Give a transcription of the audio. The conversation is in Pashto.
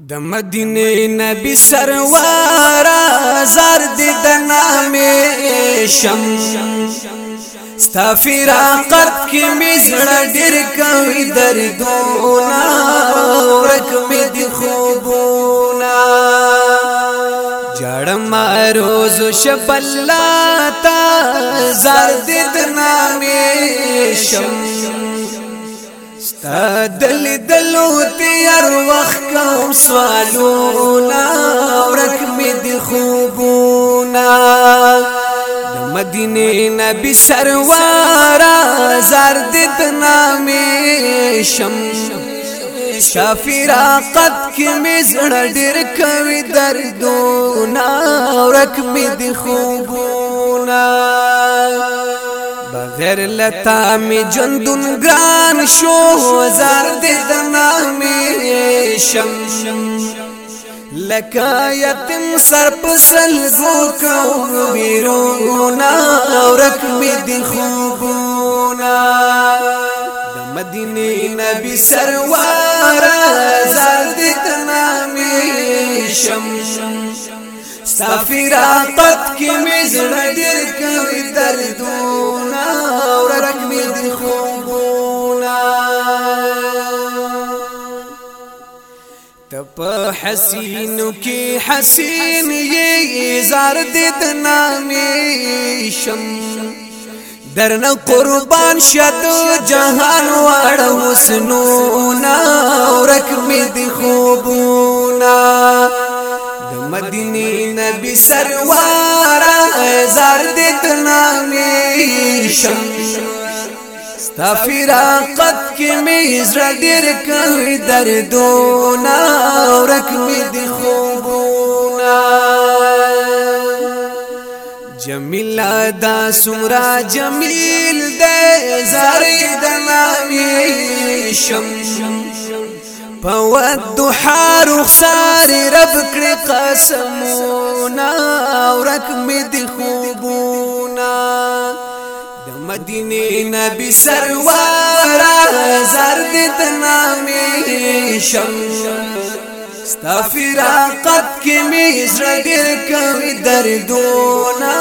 د مدینه نبی سرور زار دي د نامې شم استغفر قرب کې مزړه ډېر کوي دردونه ورک مې دي خوبونه جړ ما روز شپلا تا زار دي د نامې شم تا دل دلو تیار وخت کوم سوالونه ورک می دی خوبونه د مدینه نبی سروارا زرد نامې شم شافی راقت کی می زړه ډیر کوي دردونه ورک می دی خوبونه غیر لتا می جندون گران شو زار دې د نامې شم لکا یتم سر پسل گو بیرو بیرونا اورک می دی خوبونا مدینی نبی سروار زرد تنامی شم سافرا قد کی مزر دیر کوي دردونا تپ حسینو کی حسین یہ زار دید نامی شم درن قربان شد جهان وار حسنونا ورک می دی خوبونا د مدینی نبی سروارا زار دید نامی شم ستا فراقت کې مې زړه ډېر کوي دردونه ورک می دی خوبونا جمیلا دا سمرا جمیل دے زاری دنامی شم پود دوحا رخصار رب کڑی قسمونا ورک می دی خوبونا مدینه نبی سرور زرد تنامی شم ستا فراقت کې مې زړه ډېر کوي دردونه